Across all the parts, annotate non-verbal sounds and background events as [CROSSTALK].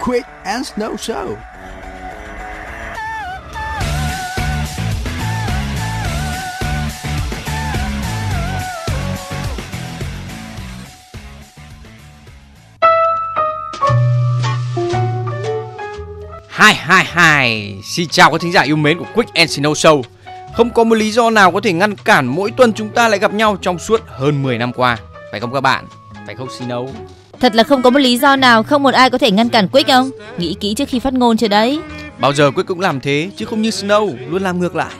Quick and Snow Show. Hi hi hi, xin chào các thính giả yêu mến của Quick and Snow Show. Không có một lý do nào có thể ngăn cản mỗi tuần chúng ta lại gặp nhau trong suốt hơn 10 năm qua. Phải không các bạn? Phải không Snow? Thật là không có một lý do nào, không một ai có thể ngăn cản Quick không? Nghĩ kỹ trước khi phát ngôn chưa đấy. Bao giờ Quick cũng làm thế, chứ không như Snow, luôn làm ngược lại.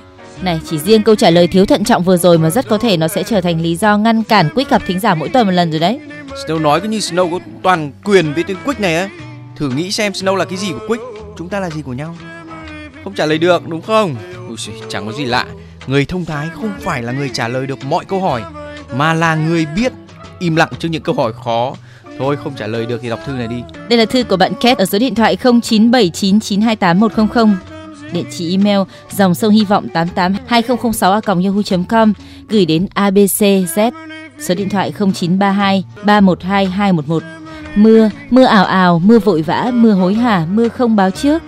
Này, chỉ riêng câu trả lời thiếu thận trọng vừa rồi mà rất có thể nó sẽ trở thành lý do ngăn cản Quick gặp thính giả mỗi tuần một lần rồi đấy. Snow nói cứ như Snow có toàn quyền với tên Quick này á. Thử nghĩ xem Snow là cái gì của Quick, chúng ta là gì của nhau. Không trả lời được đúng không? Ui giời, chẳng có gì lạ. Người thông thái không phải là người trả lời được mọi câu hỏi, mà là người biết im lặng trước những câu hỏi khó. Thôi không trả lời được thì đọc thư này đi. Đây là thư của bạn Kat ở số điện thoại 0979928100. Địa chỉ email dòng sông hy vọng 88 2006 a yahoo.com gửi đến abcz số điện thoại 0932 312 211 mưa mưa ảo ảo mưa vội vã mưa hối hả mưa không báo trước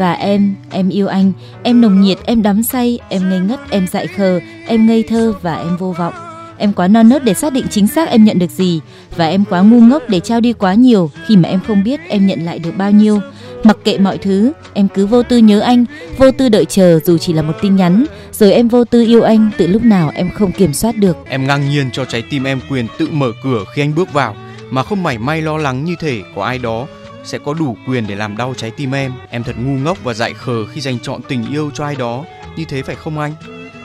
và em em yêu anh. Em nồng nhiệt, em đắm say, em ngây ngất, em dại khờ, em ngây thơ và em vô vọng. Em quá non nớt để xác định chính xác em nhận được gì. Và em quá ngu ngốc để trao đi quá nhiều. Khi mà em không biết em nhận lại được bao nhiêu. Mặc kệ mọi thứ, em cứ vô tư nhớ anh, vô tư đợi chờ dù chỉ là một tin nhắn. Rồi em vô tư yêu anh, từ lúc nào em không kiểm soát được. Em ngang nhiên cho trái tim em quyền tự mở cửa khi anh bước vào, mà không mảy may lo lắng như thể có ai đó sẽ có đủ quyền để làm đau trái tim em. Em thật ngu ngốc và dại khờ khi dành chọn tình yêu cho ai đó. Như thế phải không anh?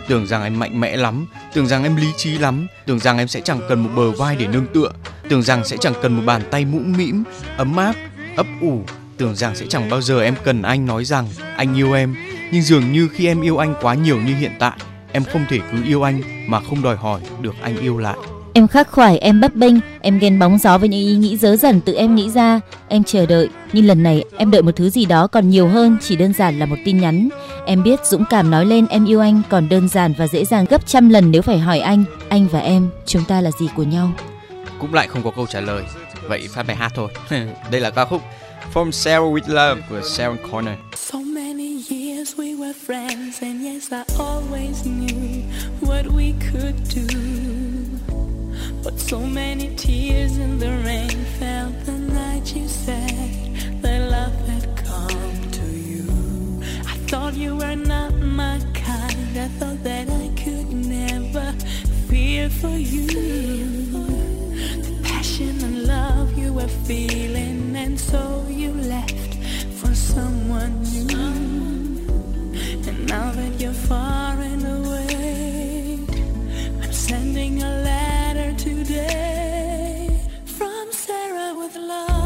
Tưởng rằng em mạnh mẽ lắm, tưởng rằng em lý trí lắm, tưởng rằng em sẽ chẳng cần một bờ vai để nương tựa, tưởng rằng sẽ chẳng cần một bàn tay mũm mĩm, ấm áp, ấp ủ, tưởng rằng sẽ chẳng bao giờ em cần anh nói rằng anh yêu em. Nhưng dường như khi em yêu anh quá nhiều như hiện tại, em không thể cứ yêu anh mà không đòi hỏi được anh yêu lại. Em khắc khoải, em bấp bênh, em ghen bóng gió với những ý nghĩ dớ dẩn tự em nghĩ ra. Em chờ đợi, nhưng lần này em đợi một thứ gì đó còn nhiều hơn chỉ đơn giản là một tin nhắn. Em biết dũng cảm nói lên em yêu anh còn đơn giản và dễ dàng gấp trăm lần nếu phải hỏi anh, anh và em, chúng ta là gì của nhau? Cũng lại không có câu trả lời. Vậy phát bài hát thôi. [LAUGHS] Đây là ca khúc From Sarah with Love của Sharon Corner. So many years we were friends, and yes, I always knew what we could do. But so many tears in the rain fell the night you said that love had come to you. I thought you were not my kind, I thought that I could never fear for you. The passion and love you were feeling, and so you left for someone new. And now that you're far and away, I'm sending a letter from sarah with love.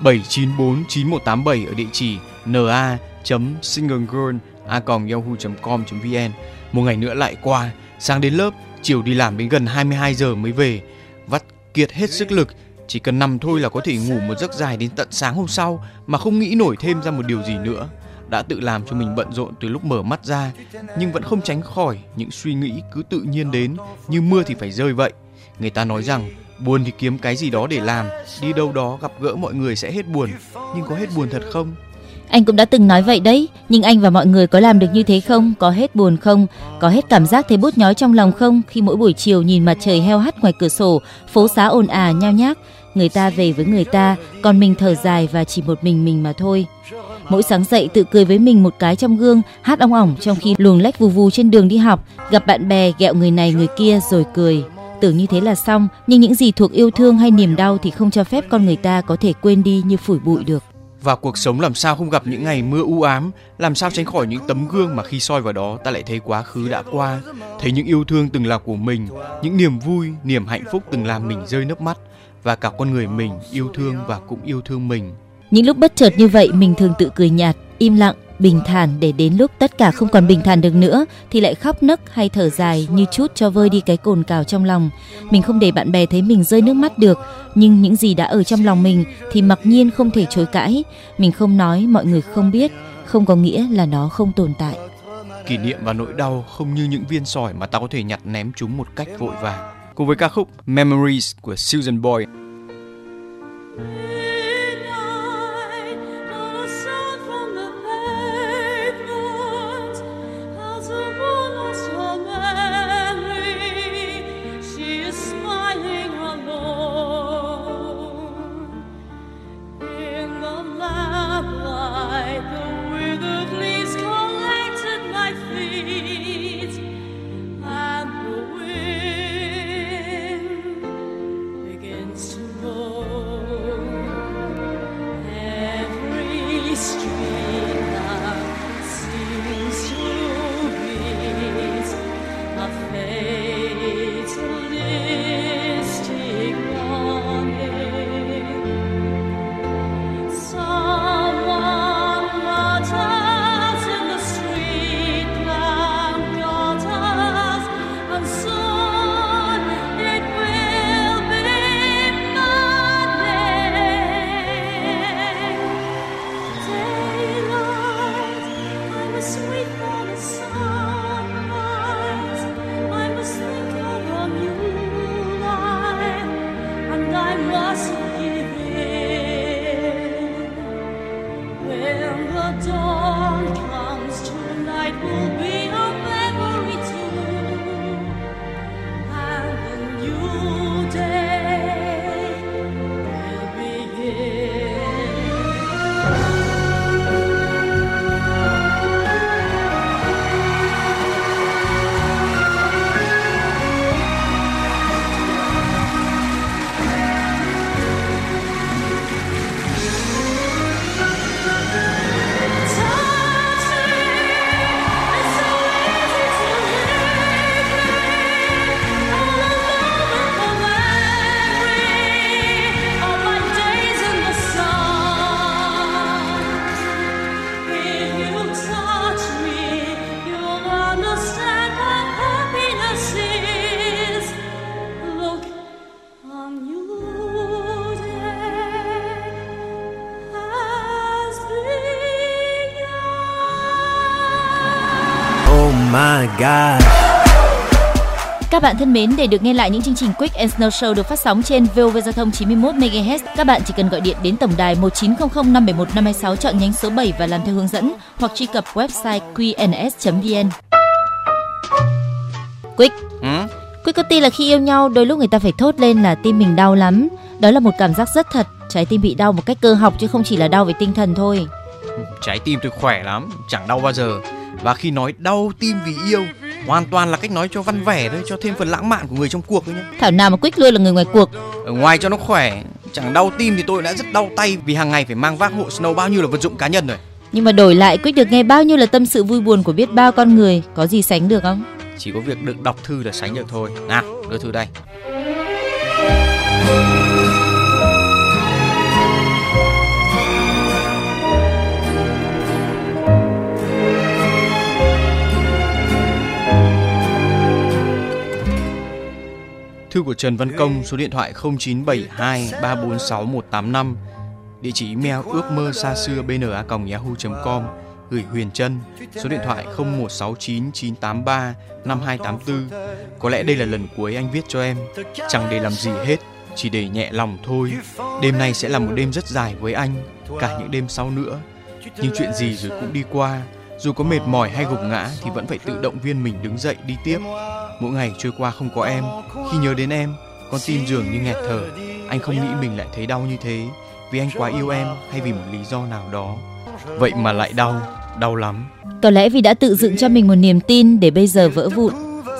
794 9187 ở địa chỉ na.singlegirl@yahoo.com.vn. Một ngày nữa lại qua, sáng đến lớp, chiều đi làm đến gần 22 giờ mới về, vắt kiệt hết sức lực, chỉ cần nằm thôi là có thể ngủ một giấc dài đến tận sáng hôm sau mà không nghĩ nổi thêm ra một điều gì nữa. Đã tự làm cho mình bận rộn từ lúc mở mắt ra, nhưng vẫn không tránh khỏi những suy nghĩ cứ tự nhiên đến như mưa thì phải rơi vậy. Người ta nói rằng buồn thì kiếm cái gì đó để làm, đi đâu đó gặp gỡ mọi người sẽ hết buồn, nhưng có hết buồn thật không? Anh cũng đã từng nói vậy đấy, nhưng anh và mọi người có làm được như thế không? Có hết buồn không? Có hết cảm giác thấy bút nhói trong lòng không? Khi mỗi buổi chiều nhìn mặt trời heo hắt ngoài cửa sổ, phố xá ồn ào nhao nhác, người ta về với người ta, còn mình thở dài và chỉ một mình mình mà thôi. Mỗi sáng dậy tự cười với mình một cái trong gương, hát ong ỏng trong khi luồng lách vù vù trên đường đi học, gặp bạn bè gẹo người này người kia rồi cười. Tưởng như thế là xong, nhưng những gì thuộc yêu thương hay niềm đau thì không cho phép con người ta có thể quên đi như phủi bụi được. Và cuộc sống làm sao không gặp những ngày mưa u ám, làm sao tránh khỏi những tấm gương mà khi soi vào đó ta lại thấy quá khứ đã qua, thấy những yêu thương từng là của mình, những niềm vui, niềm hạnh phúc từng làm mình rơi nước mắt và cả con người mình yêu thương và cũng yêu thương mình. Những lúc bất chợt như vậy mình thường tự cười nhạt, im lặng, bình thản để đến lúc tất cả không còn bình thản được nữa thì lại khóc nấc hay thở dài như chút cho vơi đi cái cồn cào trong lòng. Mình không để bạn bè thấy mình rơi nước mắt được, nhưng những gì đã ở trong lòng mình thì mặc nhiên không thể chối cãi. Mình không nói mọi người không biết, không có nghĩa là nó không tồn tại. Kỷ niệm và nỗi đau không như những viên sỏi mà ta có thể nhặt ném chúng một cách vội vàng. cùng với ca khúc Memories của Susan Boyle. God. Các bạn thân mến, để được nghe lại những chương trình Quick and Snow Show được phát sóng trên VOV Giao thông 91 MHz, các bạn chỉ cần gọi điện đến tổng đài 1900 571 526 chọn nhánh số 7 và làm theo hướng dẫn hoặc truy cập website qns.vn. Quick. Ừ? Quick có tin là khi yêu nhau đôi lúc người ta phải thốt lên là tim mình đau lắm. Đó là một cảm giác rất thật, trái tim bị đau một cách cơ học chứ không chỉ là đau về tinh thần thôi. Trái tim tôi khỏe lắm, chẳng đau bao giờ và khi nói đau tim vì yêu hoàn toàn là cách nói cho văn vẻ thôi cho thêm phần lãng mạn của người trong cuộc thôi nhé thảo nào mà quýt luôn là người ngoài cuộc. Ở ngoài cho nó khỏe chẳng đau tim thì tôi đã rất đau tay vì hàng ngày phải mang vác hộ snow bao nhiêu là vật dụng cá nhân rồi. Nhưng mà đổi lại quýt được nghe bao nhiêu là tâm sự vui buồn của biết bao con người có gì sánh được không? Chỉ có việc được đọc thư là sánh được thôi. Nào đưa thư đây Thư của Trần Văn Công, số điện thoại 0972 346 185 Địa chỉ email ước mơ xa xưa bna yahoo.com gửi Huyền Trân, số điện thoại 0169 983 5284 Có lẽ đây là lần cuối anh viết cho em. Chẳng để làm gì hết, Chỉ để nhẹ lòng thôi. Đêm nay sẽ là một đêm rất dài với anh, Cả những đêm sau nữa. Nhưng chuyện gì rồi cũng đi qua. Dù có mệt mỏi hay gục ngã thì vẫn phải tự động viên mình đứng dậy đi tiếp mỗi ngày trôi qua không có em. Khi nhớ đến em, con tim dường như nghẹt thở. Anh không nghĩ mình lại thấy đau như thế, vì anh quá yêu em hay vì một lý do nào đó. Vậy mà lại đau đau lắm. Có lẽ vì đã tự dựng cho mình một niềm tin để bây giờ vỡ vụn.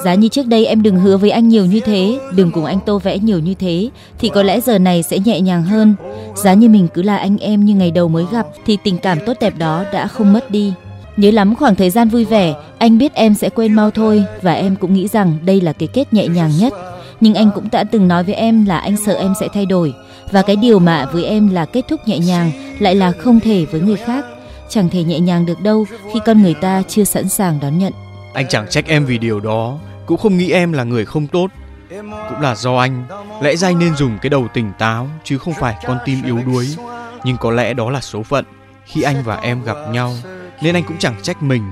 Giá như trước đây em đừng hứa với anh nhiều như thế, đừng cùng anh tô vẽ nhiều như thế, thì có lẽ giờ này sẽ nhẹ nhàng hơn. Giá như mình cứ là anh em như ngày đầu mới gặp, thì tình cảm tốt đẹp đó đã không mất đi. Nhớ lắm khoảng thời gian vui vẻ, anh biết em sẽ quên mau thôi và em cũng nghĩ rằng đây là cái kết nhẹ nhàng nhất. Nhưng anh cũng đã từng nói với em là anh sợ em sẽ thay đổi và cái điều mà với em là kết thúc nhẹ nhàng lại là không thể với người khác. Chẳng thể nhẹ nhàng được đâu khi con người ta chưa sẵn sàng đón nhận. Anh chẳng trách em vì điều đó, cũng không nghĩ em là người không tốt. Cũng là do anh, lẽ ra anh nên dùng cái đầu tỉnh táo chứ không phải con tim yếu đuối. Nhưng có lẽ đó là số phận khi anh và em gặp nhau nên anh cũng chẳng trách mình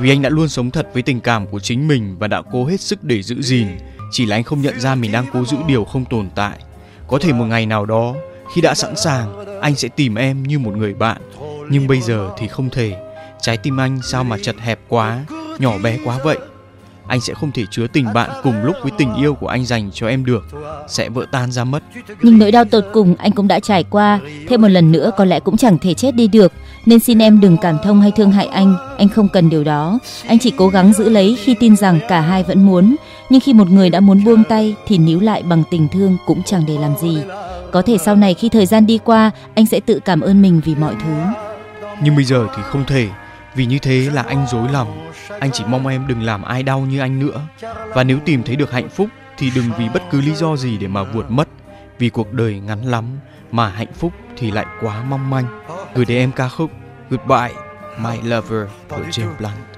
vì anh đã luôn sống thật với tình cảm của chính mình và đã cố hết sức để giữ gìn chỉ là anh không nhận ra mình đang cố giữ điều không tồn tại. Có thể một ngày nào đó, khi đã sẵn sàng, anh sẽ tìm em như một người bạn. Nhưng bây giờ thì không thể. Trái tim anh sao mà chật hẹp quá, nhỏ bé quá vậy. Anh sẽ không thể chứa tình bạn cùng lúc với tình yêu của anh dành cho em được, sẽ vỡ tan ra mất. Nhưng nỗi đau tột cùng anh cũng đã trải qua, thêm một lần nữa có lẽ cũng chẳng thể chết đi được, nên xin em đừng cảm thông hay thương hại anh, anh không cần điều đó. Anh chỉ cố gắng giữ lấy khi tin rằng cả hai vẫn muốn, nhưng khi một người đã muốn buông tay thì níu lại bằng tình thương cũng chẳng để làm gì. Có thể sau này khi thời gian đi qua, anh sẽ tự cảm ơn mình vì mọi thứ. Nhưng bây giờ thì không thể, vì như thế là anh dối lòng. Anh chỉ mong em đừng làm ai đau như anh nữa. Và nếu tìm thấy được hạnh phúc thì đừng vì bất cứ lý do gì để mà vuột mất. Vì cuộc đời ngắn lắm mà hạnh phúc thì lại quá mong manh. Gửi đến em ca khúc Goodbye, My Lover của James Blunt.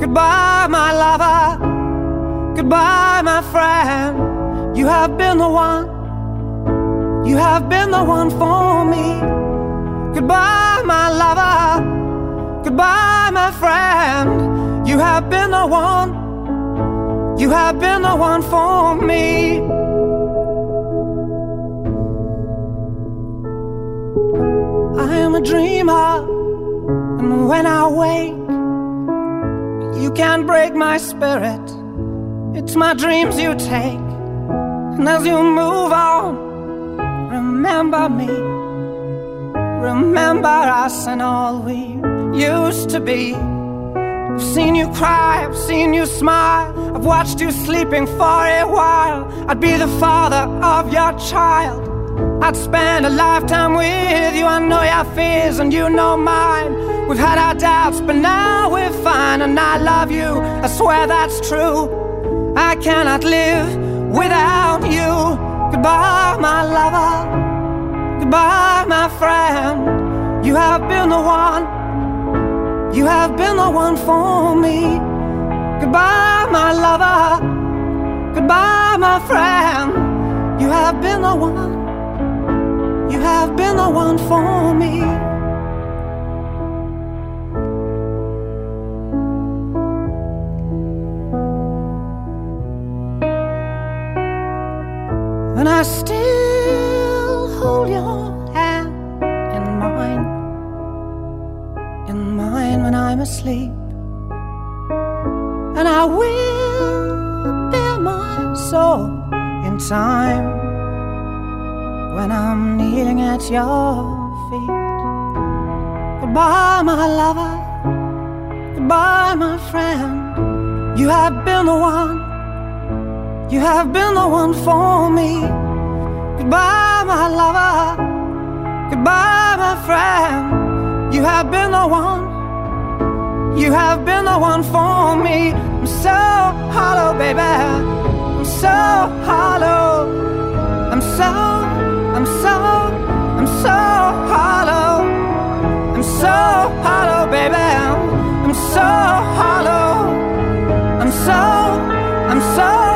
Goodbye, my lover. Goodbye, my friend. You have been the one. You have been the one for me. Goodbye, my lover. Goodbye, my friend. You have been the one. You have been the one for me. I am a dreamer, and when I wake, you can't break my spirit. It's my dreams you take, and as you move on, remember me. Remember us and all we used to be. I've seen you cry, I've seen you smile, I've watched you sleeping for a while. I'd be the father of your child. I'd spend a lifetime with you. I know your fears and you know mine. We've had our doubts, but now we're fine, and I love you. I swear that's true. I cannot live without you. Goodbye, my lover. Goodbye, my friend. You have been the one. You have been the one for me. Goodbye, my lover. Goodbye, my friend. You have been the one. You have been the one for me. And I still hold your hand in mine, in mine when I'm asleep. And I will bear my soul in time when I'm kneeling at your feet. Goodbye, my lover. Goodbye, my friend. You have been the one. You have been the one for me. Goodbye, my lover. Goodbye, my friend. You have been the one. You have been the one for me. I'm so hollow, baby. I'm so hollow. I'm so, so, I'm so hollow. I'm so hollow, baby. I'm so hollow. I'm so, I'm so,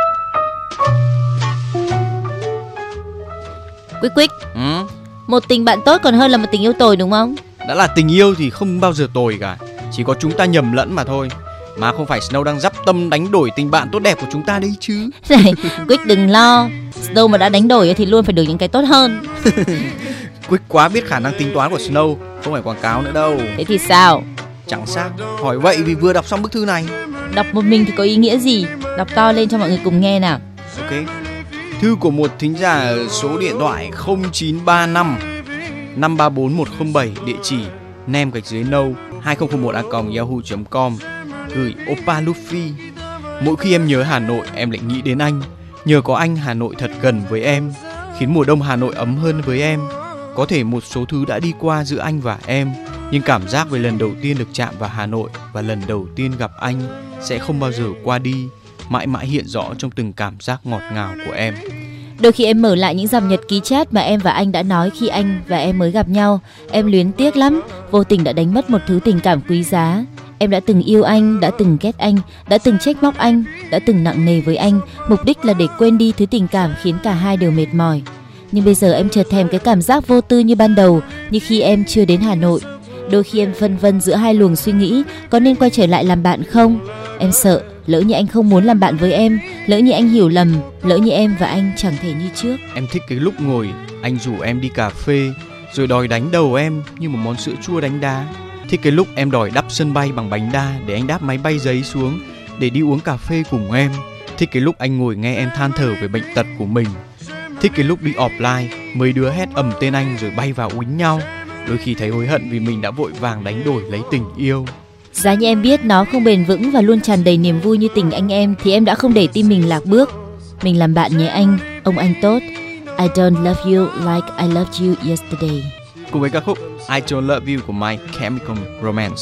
Quick quick, Ừ, một tình bạn tốt còn hơn là một tình yêu tồi đúng không? đã là tình yêu thì không bao giờ tồi cả, chỉ có chúng ta nhầm lẫn mà thôi. Mà không phải Snow đang dắp tâm đánh đổi tình bạn tốt đẹp của chúng ta đấy chứ. [LAUGHS] Này, Quick đừng lo. Đâu mà đã đánh đổi thì luôn phải được những cái tốt hơn. [LAUGHS] Quick quá biết khả năng tính toán của Snow, không phải quảng cáo nữa đâu. Thế thì sao? Chẳng sao, hỏi vậy vì vừa đọc xong bức thư này. Đọc một mình thì có ý nghĩa gì? Đọc to lên cho mọi người cùng nghe nào. Ok. Thư của một thính giả ở số điện thoại 0935 534 107 địa chỉ nem gạch dưới nâu 2001 a yahoo.com gửi Opa Luffy. Mỗi khi em nhớ Hà Nội em lại nghĩ đến anh. Nhờ có anh Hà Nội thật gần với em, khiến mùa đông Hà Nội ấm hơn với em. Có thể một số thứ đã đi qua giữa anh và em, nhưng cảm giác về lần đầu tiên được chạm vào Hà Nội và lần đầu tiên gặp anh sẽ không bao giờ qua đi, mãi mãi hiện rõ trong từng cảm giác ngọt ngào của em. Đôi khi em mở lại những dòng nhật ký chat mà em và anh đã nói khi anh và em mới gặp nhau. Em luyến tiếc lắm, vô tình đã đánh mất một thứ tình cảm quý giá. Em đã từng yêu anh, đã từng ghét anh, đã từng trách móc anh, đã từng nặng nề với anh. Mục đích là để quên đi thứ tình cảm khiến cả hai đều mệt mỏi. Nhưng bây giờ em chợt thèm cái cảm giác vô tư như ban đầu, như khi em chưa đến Hà Nội. Đôi khi em phân vân giữa hai luồng suy nghĩ, có nên quay trở lại làm bạn không? Em sợ lỡ như anh không muốn làm bạn với em, lỡ như anh hiểu lầm, lỡ như em và anh chẳng thể như trước. Em thích cái lúc ngồi anh rủ em đi cà phê rồi đòi đánh đầu em như một món sữa chua đánh đá. Thích cái lúc em đòi đắp sân bay bằng bánh đa để anh đáp máy bay giấy xuống để đi uống cà phê cùng em. Thích cái lúc anh ngồi nghe em than thở về bệnh tật của mình. Thích cái lúc đi offline mấy đứa hét ầm tên anh rồi bay vào uýnh nhau. Đôi khi thấy hối hận vì mình đã vội vàng đánh đổi lấy tình yêu. Giá như em biết nó không bền vững và luôn tràn đầy niềm vui như tình anh em thì em đã không để tim mình lạc bước. Mình làm bạn nhé anh, ông anh tốt. I don't love you like I loved you yesterday. Cùng với ca khúc I Don't Love You của My Chemical Romance.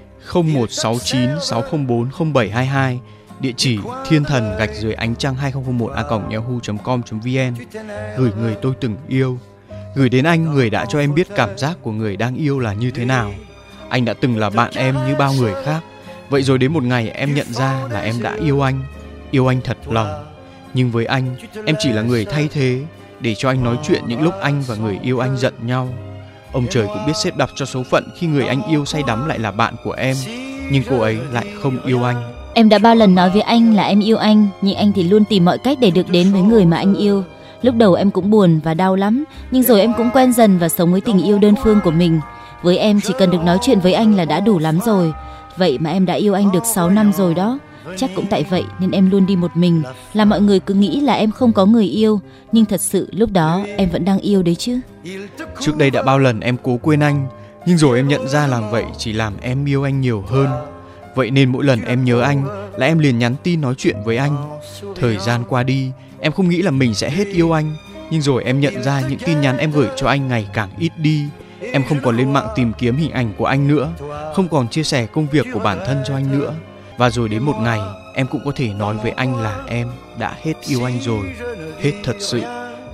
0169 604 0722 địa chỉ thiên thần gạch dưới ánh trăng 2001 a yahoo.com.vn gửi người tôi từng yêu. Gửi đến anh người đã cho em biết cảm giác của người đang yêu là như thế nào. Anh đã từng là bạn em như bao người khác. Vậy rồi đến một ngày em nhận ra là em đã yêu anh yêu anh thật lòng. Nhưng với anh, em chỉ là người thay thế để cho anh nói chuyện những lúc anh và người yêu anh giận nhau ông trời cũng biết xếp đặt cho số phận khi người anh yêu say đắm lại là bạn của em nhưng cô ấy lại không yêu anh Em đã bao lần nói với anh là em yêu anh, nhưng anh thì luôn tìm mọi cách để được đến với người mà anh yêu. Lúc đầu em cũng buồn và đau lắm, nhưng rồi em cũng quen dần và sống với tình yêu đơn phương của mình. Với em chỉ cần được nói chuyện với anh là đã đủ lắm rồi. Vậy mà em đã yêu anh được 6 năm rồi đó. Chắc cũng tại vậy nên em luôn đi một mình, là mọi người cứ nghĩ là em không có người yêu, nhưng thật sự lúc đó em vẫn đang yêu đấy chứ. trước đây đã bao lần em cố quên anh nhưng rồi em nhận ra làm vậy chỉ làm em yêu anh nhiều hơn. Vậy nên mỗi lần em nhớ anh là em liền nhắn tin nói chuyện với anh. Thời gian qua đi em không nghĩ là mình sẽ hết yêu anh. Nhưng rồi em nhận ra những tin nhắn em gửi cho anh ngày càng ít đi. Em không còn lên mạng tìm kiếm hình ảnh của anh nữa không còn chia sẻ công việc của bản thân cho anh nữa và rồi đến một ngày, em cũng có thể nói với anh là em đã hết yêu anh rồi. Hết thật sự.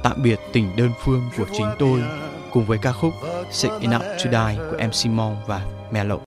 Tạm biệt tình đơn phương của chính tôi. Cùng với ca khúc Sick Enough to Die của MC Mon và Melo.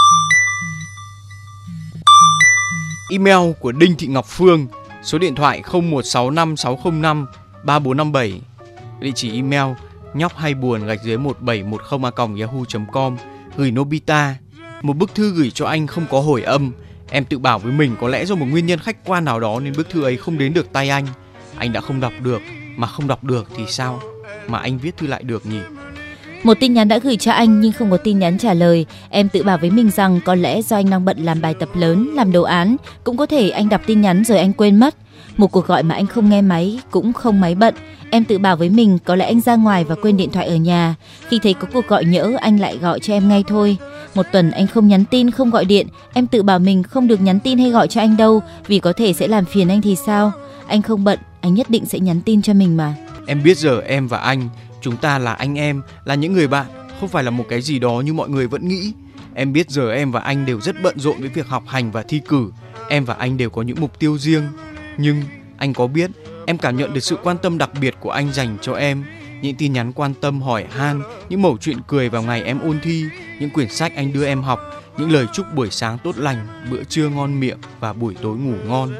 Email của Đinh Thị Ngọc Phương, số điện thoại 01656053 3457. Địa chỉ email nhóc hay buồn gạch dưới 1710 a yahoo.com gửi Nobita. Một bức thư gửi cho anh không có hồi âm. Em tự bảo với mình có lẽ do một nguyên nhân khách quan nào đó nên bức thư ấy không đến được tay anh. Anh đã không đọc được, mà không đọc được thì sao? Mà anh viết thư lại được nhỉ? Một tin nhắn đã gửi cho anh nhưng không có tin nhắn trả lời. Em tự bảo với mình rằng có lẽ do anh đang bận làm bài tập lớn, làm đồ án, cũng có thể anh đọc tin nhắn rồi anh quên mất. Một cuộc gọi mà anh không nghe máy, cũng không máy bận. Em tự bảo với mình có lẽ anh ra ngoài và quên điện thoại ở nhà. Khi thấy có cuộc gọi nhỡ, anh lại gọi cho em ngay thôi. Một tuần anh không nhắn tin, không gọi điện. Em tự bảo mình không được nhắn tin hay gọi cho anh đâu, vì có thể sẽ làm phiền anh thì sao? Anh không bận, anh nhất định sẽ nhắn tin cho mình mà. Em biết giờ em và anh, chúng ta là anh em, là những người bạn, không phải là một cái gì đó như mọi người vẫn nghĩ. Em biết giờ em và anh đều rất bận rộn với việc học hành và thi cử. Em và anh đều có những mục tiêu riêng. Nhưng anh có biết, em cảm nhận được sự quan tâm đặc biệt của anh dành cho em. Những tin nhắn quan tâm hỏi han, những mẩu chuyện cười vào ngày em ôn thi, những quyển sách anh đưa em học, những lời chúc buổi sáng tốt lành, bữa trưa ngon miệng và buổi tối ngủ ngon.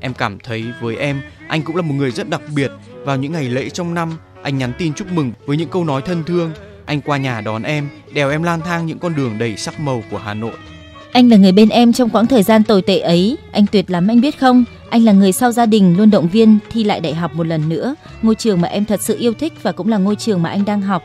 Em cảm thấy với em, anh cũng là một người rất đặc biệt. Vào những ngày lễ trong năm, anh nhắn tin chúc mừng với những câu nói thân thương. Anh qua nhà đón em, đèo em lang thang những con đường đầy sắc màu của Hà Nội. Anh là người bên em trong quãng thời gian tồi tệ ấy, anh tuyệt lắm anh biết không? Anh là người sau gia đình luôn động viên thi lại đại học một lần nữa, ngôi trường mà em thật sự yêu thích và cũng là ngôi trường mà anh đang học.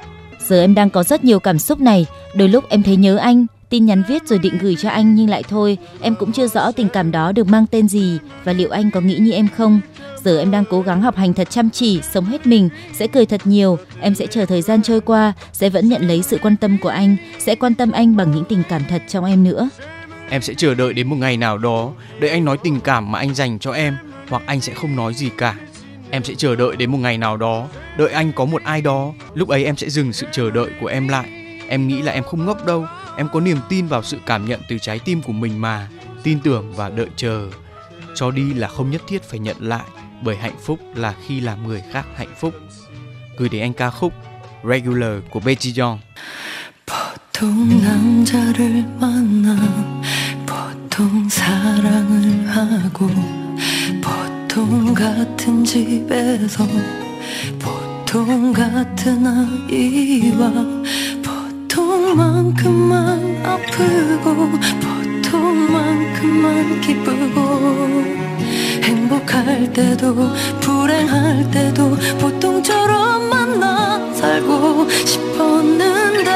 Giờ em đang có rất nhiều cảm xúc này, đôi lúc em thấy nhớ anh, tin nhắn viết rồi định gửi cho anh nhưng lại thôi, em cũng chưa rõ tình cảm đó được mang tên gì và liệu anh có nghĩ như em không. Giờ em đang cố gắng học hành thật chăm chỉ, sống hết mình, sẽ cười thật nhiều, em sẽ chờ thời gian trôi qua, sẽ vẫn nhận lấy sự quan tâm của anh, sẽ quan tâm anh bằng những tình cảm thật trong em nữa. Em sẽ chờ đợi đến một ngày nào đó, đợi anh nói tình cảm mà anh dành cho em, hoặc anh sẽ không nói gì cả. Em sẽ chờ đợi đến một ngày nào đó, đợi anh có một ai đó, lúc ấy em sẽ dừng sự chờ đợi của em lại. Em nghĩ là em không ngốc đâu, em có niềm tin vào sự cảm nhận từ trái tim của mình mà, tin tưởng và đợi chờ. Cho đi là không nhất thiết phải nhận lại, bởi hạnh phúc là khi làm người khác hạnh phúc. Gửi đến anh ca khúc Regular của Betty Young. 보통 남자를 만나 보통 사랑을 하고 보통 같은 집에서 보통 같은 아이와 보통만큼만 아프고 보통만큼만 기쁘고 행복할 때도 불행할 때도 보통처럼 만나 살고 싶었는데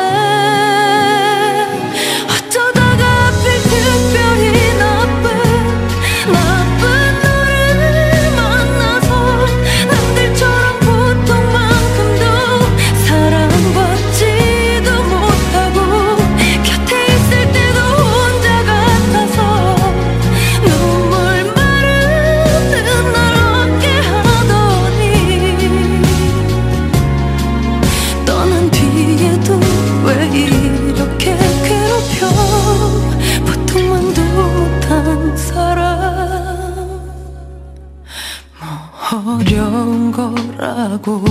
거라고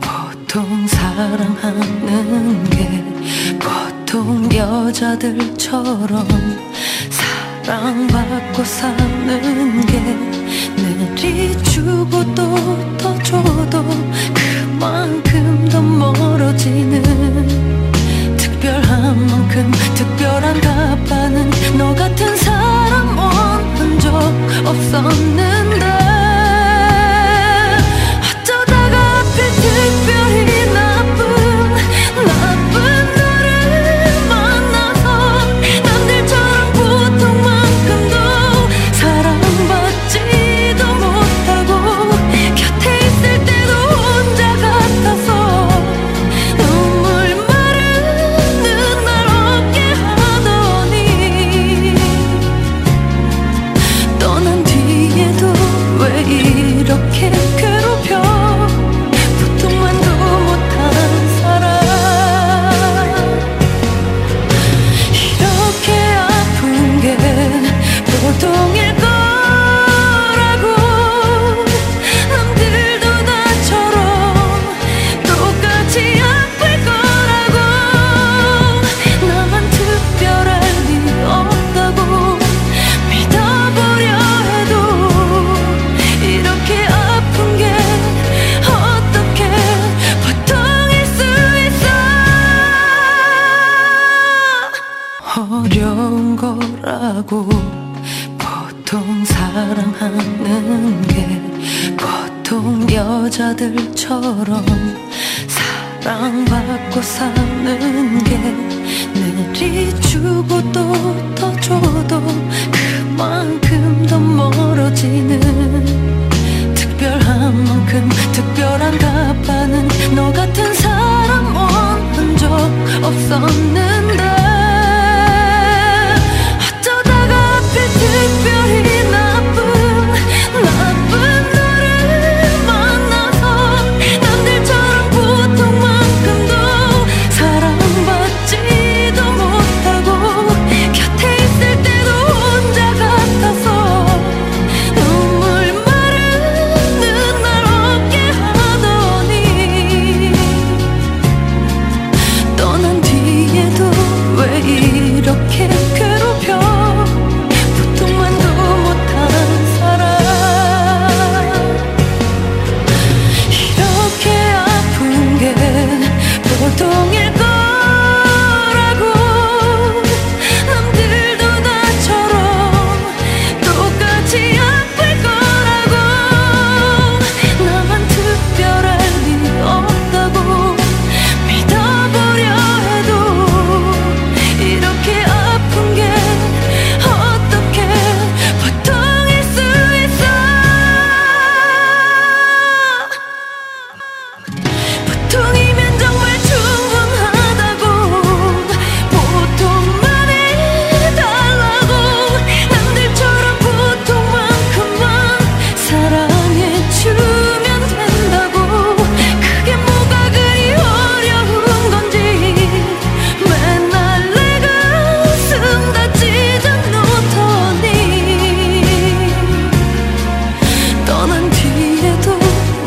보통 사랑하는 게 보통 여자들처럼 사랑받고 사는 게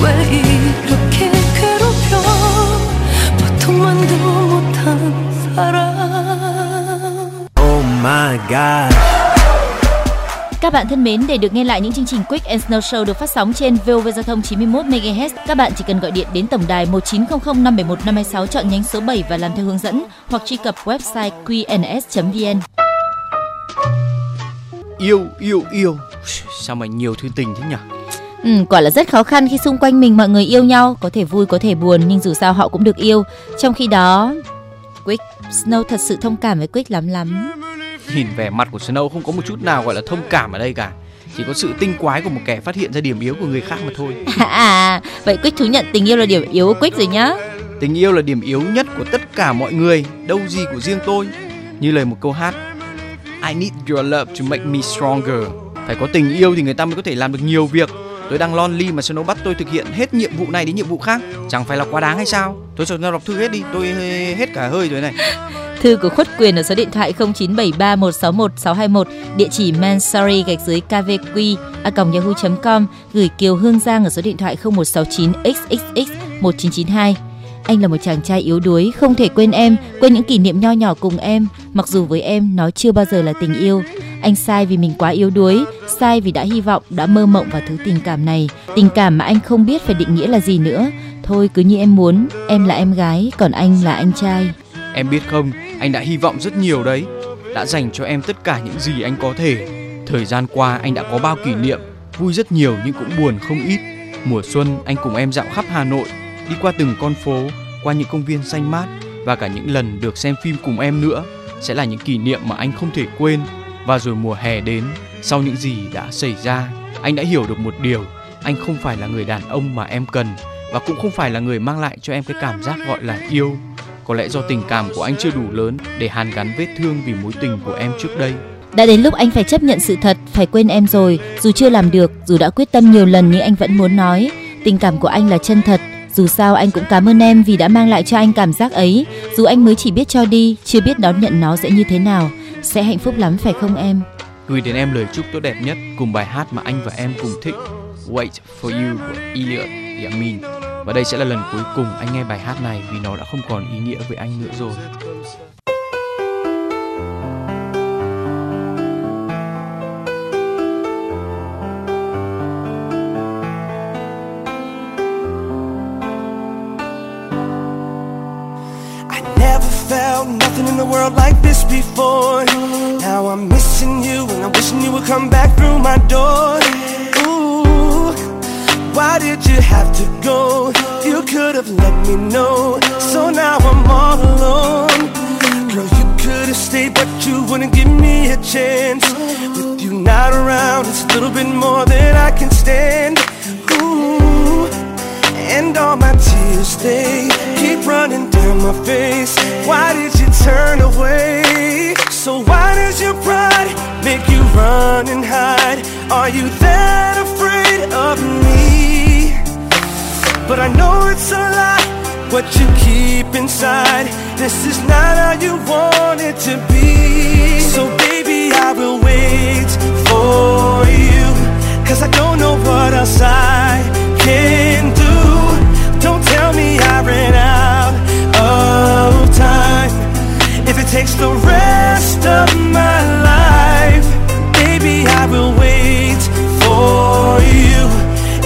Oh các bạn thân mến, để được nghe lại những chương trình Quick and Snow Show được phát sóng trên VOV Giao thông 91 MHz, các bạn chỉ cần gọi điện đến tổng đài 1900 571 526 chọn nhánh số 7 và làm theo hướng dẫn hoặc truy cập website qns.vn. Yêu yêu yêu, sao mà nhiều thư tình thế nhỉ? Ừ, quả là rất khó khăn khi xung quanh mình mọi người yêu nhau, có thể vui có thể buồn nhưng dù sao họ cũng được yêu. Trong khi đó, Quick Snow thật sự thông cảm với Quick lắm lắm. Nhìn vẻ mặt của Snow không có một chút nào gọi là thông cảm ở đây cả chỉ có sự tinh quái của một kẻ phát hiện ra điểm yếu của người khác mà thôi. [LAUGHS] À, vậy Quick thú nhận tình yêu là điểm yếu của Quick rồi nhá. Tình yêu là điểm yếu nhất của tất cả mọi người, đâu gì của riêng tôi. Như lời một câu hát, I need your love to make me stronger. Phải có tình yêu thì người ta mới có thể làm được nhiều việc. Tôi đang lon lonely mà Snow bắt tôi thực hiện hết nhiệm vụ này đến nhiệm vụ khác. Chẳng phải là quá đáng hay sao? Tôi cho đọc thư hết đi. Tôi hết cả hơi rồi này. [LAUGHS] Thư của Khuất Quyền ở số điện thoại 0973161621 Địa chỉ mansari gạch dưới kvq a còng yahoo.com Gửi Kiều Hương Giang ở số điện thoại 0169xxx1992 anh là một chàng trai yếu đuối, không thể quên em, quên những kỷ niệm nho nhỏ cùng em, mặc dù với em nó chưa bao giờ là tình yêu. Anh sai vì mình quá yếu đuối, sai vì đã hy vọng, đã mơ mộng vào thứ tình cảm này, tình cảm mà anh không biết phải định nghĩa là gì nữa. Thôi cứ như em muốn, em là em gái, còn anh là anh trai. Em biết không, anh đã hy vọng rất nhiều đấy, đã dành cho em tất cả những gì anh có thể. Thời gian qua anh đã có bao kỷ niệm, vui rất nhiều nhưng cũng buồn không ít. Mùa xuân anh cùng em dạo khắp Hà Nội, đi qua từng con phố, qua những công viên xanh mát và cả những lần được xem phim cùng em nữa sẽ là những kỷ niệm mà anh không thể quên. Và rồi mùa hè đến, sau những gì đã xảy ra, anh đã hiểu được một điều, anh không phải là người đàn ông mà em cần và cũng không phải là người mang lại cho em cái cảm giác gọi là yêu. Có lẽ do tình cảm của anh chưa đủ lớn để hàn gắn vết thương vì mối tình của em trước đây. Đã đến lúc anh phải chấp nhận sự thật, phải quên em rồi. Dù chưa làm được, dù đã quyết tâm nhiều lần nhưng anh vẫn muốn nói. Tình cảm của anh là chân thật. Dù sao anh cũng cảm ơn em vì đã mang lại cho anh cảm giác ấy. Dù anh mới chỉ biết cho đi, chưa biết đón nhận nó sẽ như thế nào. Sẽ hạnh phúc lắm, phải không em? Gửi đến em lời chúc tốt đẹp nhất cùng bài hát mà anh và em cùng thích, Wait for You của Elliot Yamin. Và đây sẽ là lần cuối cùng anh nghe bài hát này vì nó đã không còn ý nghĩa với anh nữa rồi. Felt nothing in the world like this before. Now I'm missing you and I'm wishing you would come back through my door. Ooh, why did you have to go? You could have let me know. So now I'm all alone. Girl, you could have stayed, but you wouldn't give me a chance. With you not around, it's a little bit more than I can stand. Ooh. And all my tears, they keep running down my face. Why did you turn away? So why does your pride make you run and hide? Are you that afraid of me? But I know it's a lie, what you keep inside. This is not how you want it to be. So baby, I will wait for you. Cause I don't know what else I can do. I ran out of time. If it takes the rest of my life, baby, I will wait for you.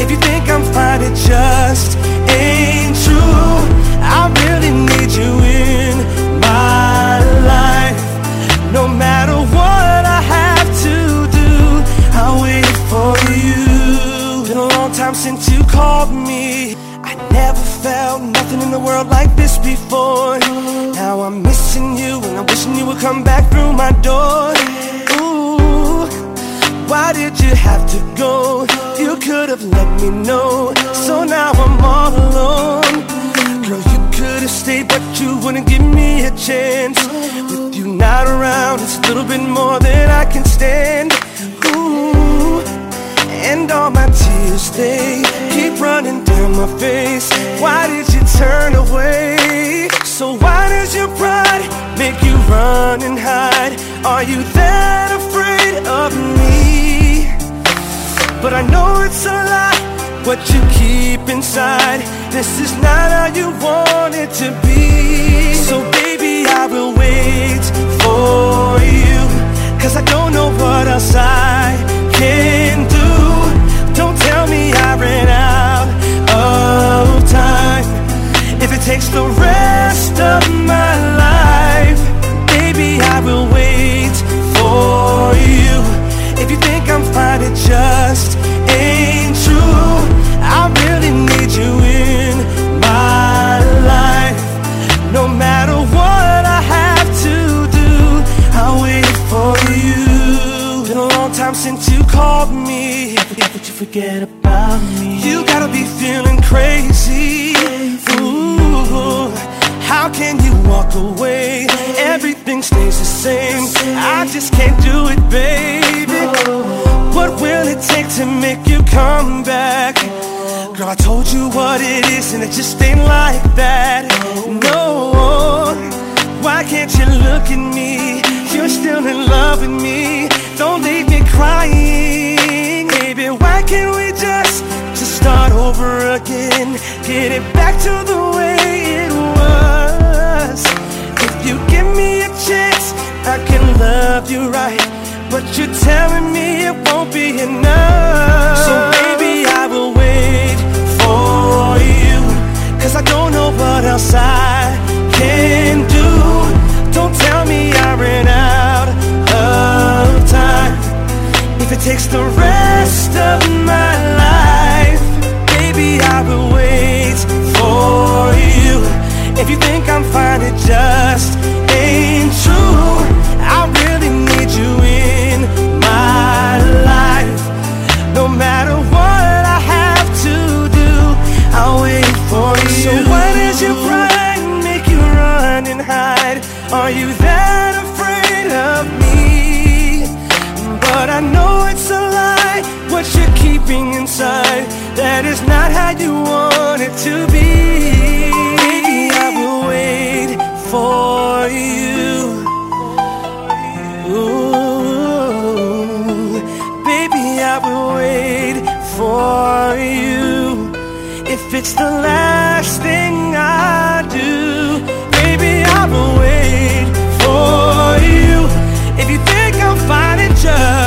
If you think I'm fine, it just ain't true. I really need you in my life. No matter what I have to do, I'll wait for you. Been a long time since you called me. In the world like this before. Now I'm missing you and I'm wishing you would come back through my door. Ooh, why did you have to go? You could have let me know. So now I'm all alone. Girl, you could have stayed, but you wouldn't give me a chance. With you not around, it's a little bit more than I can stand. Ooh, and all my tears, they keep running down my face. Why did you turn away? So why does your pride make you run and hide? Are you that afraid of me? But I know it's a lie, what you keep inside. This is not how you want it to be. So baby, I will wait for you. Cause I don't know what else I can do. I ran out of time. If it takes the rest of my life, baby, I will wait for you. If you think I'm fine, it just ain't true. I really need you in my life. No matter what I have to do, I'll wait for you. Been a long time since you called me. But you forget about it just ain't like that. No, Why can't you look at me? You're still in love with me. Don't leave me crying, baby. Why can't we just just start over again? Get it back to the way it was. If you give me a chance, I can love you right. But you're telling me it won't be enough. Else I can do. Don't tell me I ran out of time. If it takes the rest of my life, baby, I will wait for you. If you think I'm fine, it just Are you that afraid of me? But I know it's a lie. What you're keeping inside, that is not how you want it to be. Baby, I will wait for you. Ooh, baby, I will wait for you. If it's the last thing düşer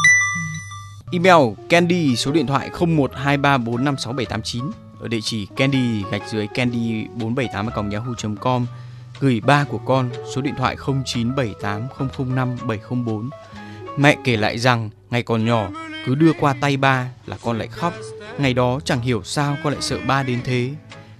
Email candy số điện thoại 0123456789 ở địa chỉ candy gạch dưới candy 478 yahoo.com gửi ba của con, số điện thoại 0978005704 Mẹ kể lại rằng, ngày còn nhỏ, cứ đưa qua tay ba là con lại khóc. Ngày đó chẳng hiểu sao con lại sợ ba đến thế.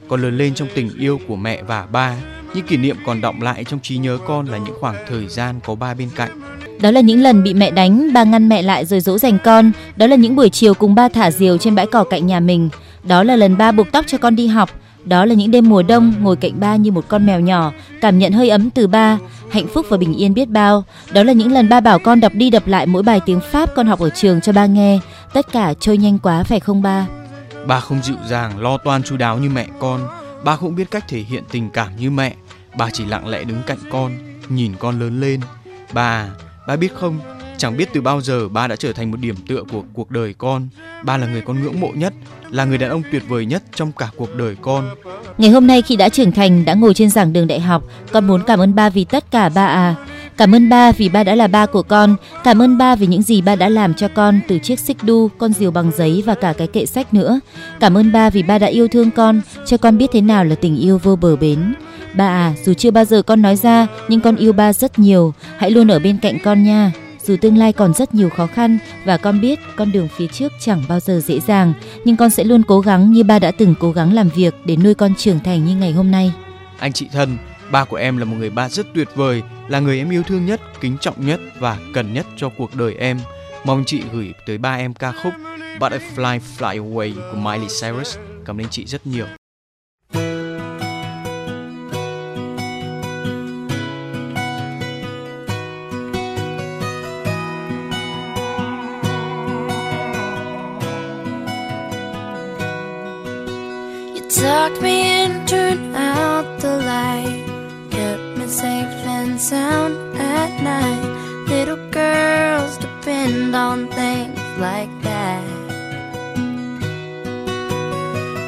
Con lớn lên trong tình yêu của mẹ và ba, những kỷ niệm còn đọng lại trong trí nhớ con là những khoảng thời gian có ba bên cạnh. Đó là những lần bị mẹ đánh, ba ngăn mẹ lại rồi dỗ dành con. Đó là những buổi chiều cùng ba thả diều trên bãi cỏ cạnh nhà mình. Đó là lần ba buộc tóc cho con đi học. Đó là những đêm mùa đông ngồi cạnh ba như một con mèo nhỏ, cảm nhận hơi ấm từ ba, hạnh phúc và bình yên biết bao. Đó là những lần ba bảo con đọc đi đọc lại mỗi bài tiếng Pháp con học ở trường cho ba nghe. Tất cả trôi nhanh quá phải không ba? Ba không dịu dàng, lo toan chu đáo như mẹ con. Ba không biết cách thể hiện tình cảm như mẹ. Ba chỉ lặng lẽ đứng cạnh con, nhìn con lớn lên. Ba, à, ba biết không, chẳng biết từ bao giờ ba đã trở thành một điểm tựa của cuộc đời con. Ba là người con ngưỡng mộ nhất, là người đàn ông tuyệt vời nhất trong cả cuộc đời con. Ngày hôm nay khi đã trưởng thành, đã ngồi trên giảng đường đại học, con muốn cảm ơn ba vì tất cả ba à. Cảm ơn ba vì ba đã là ba của con. Cảm ơn ba vì những gì ba đã làm cho con từ chiếc xích đu, con diều bằng giấy và cả cái kệ sách nữa. Cảm ơn ba vì ba đã yêu thương con, cho con biết thế nào là tình yêu vô bờ bến. Ba à, dù chưa bao giờ con nói ra, nhưng con yêu ba rất nhiều. Hãy luôn ở bên cạnh con nha. Dù tương lai còn rất nhiều khó khăn và con biết con đường phía trước chẳng bao giờ dễ dàng, nhưng con sẽ luôn cố gắng như ba đã từng cố gắng làm việc để nuôi con trưởng thành như ngày hôm nay. Anh chị thân, ba của em là một người ba rất tuyệt vời, là người em yêu thương nhất, kính trọng nhất và cần nhất cho cuộc đời em. Mong chị gửi tới ba em ca khúc Butterfly Fly Away của Miley Cyrus. Cảm ơn chị rất nhiều. Tucked me in, turned out the light, kept me safe and sound at night. Little girls depend on things like that.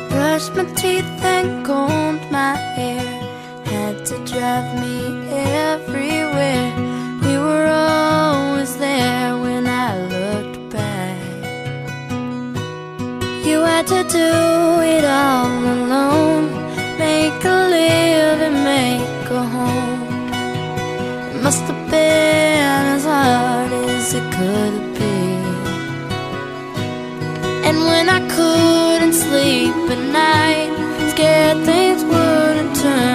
Brushed my teeth and combed my hair, had to drive me everywhere. To do it all alone. Make a living, make a home. It must have been as hard as it could be. And when I couldn't sleep at night, scared things wouldn't turn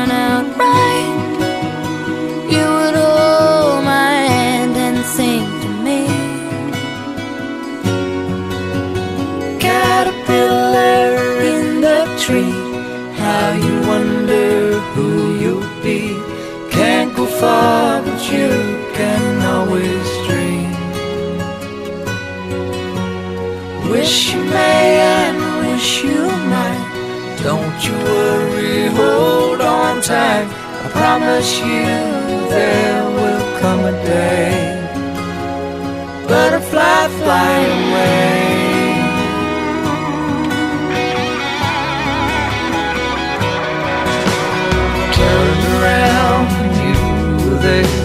promise you there will come a day. Butterfly, fly away. Turned around you were there.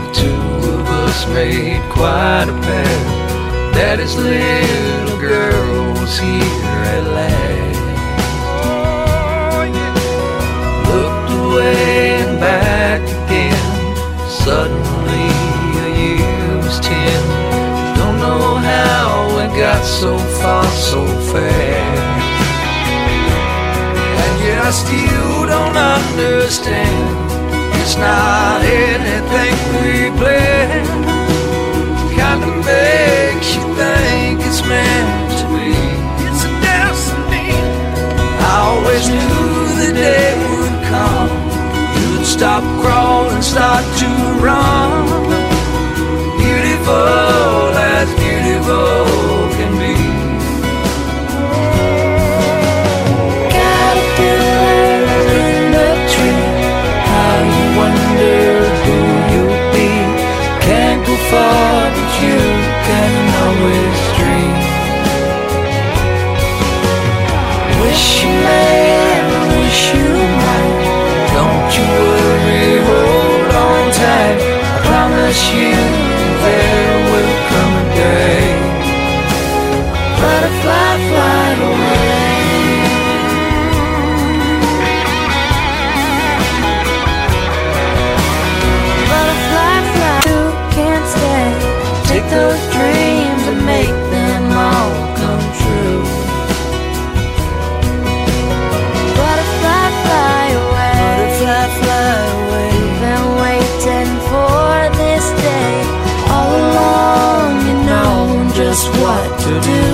The two of us made quite a pair. Daddy's little girl was here so fast. And yet I still don't understand. It's not anything we planned. Kinda makes you think it's meant to be. It's a destiny. I always knew the day would come. You'd stop crawling, start to run. Beautiful as beautiful you worry, hold on tight. I promise you to do.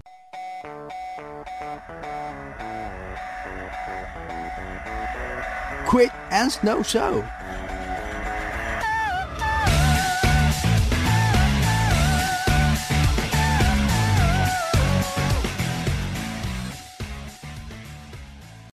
Quick and Snow Show.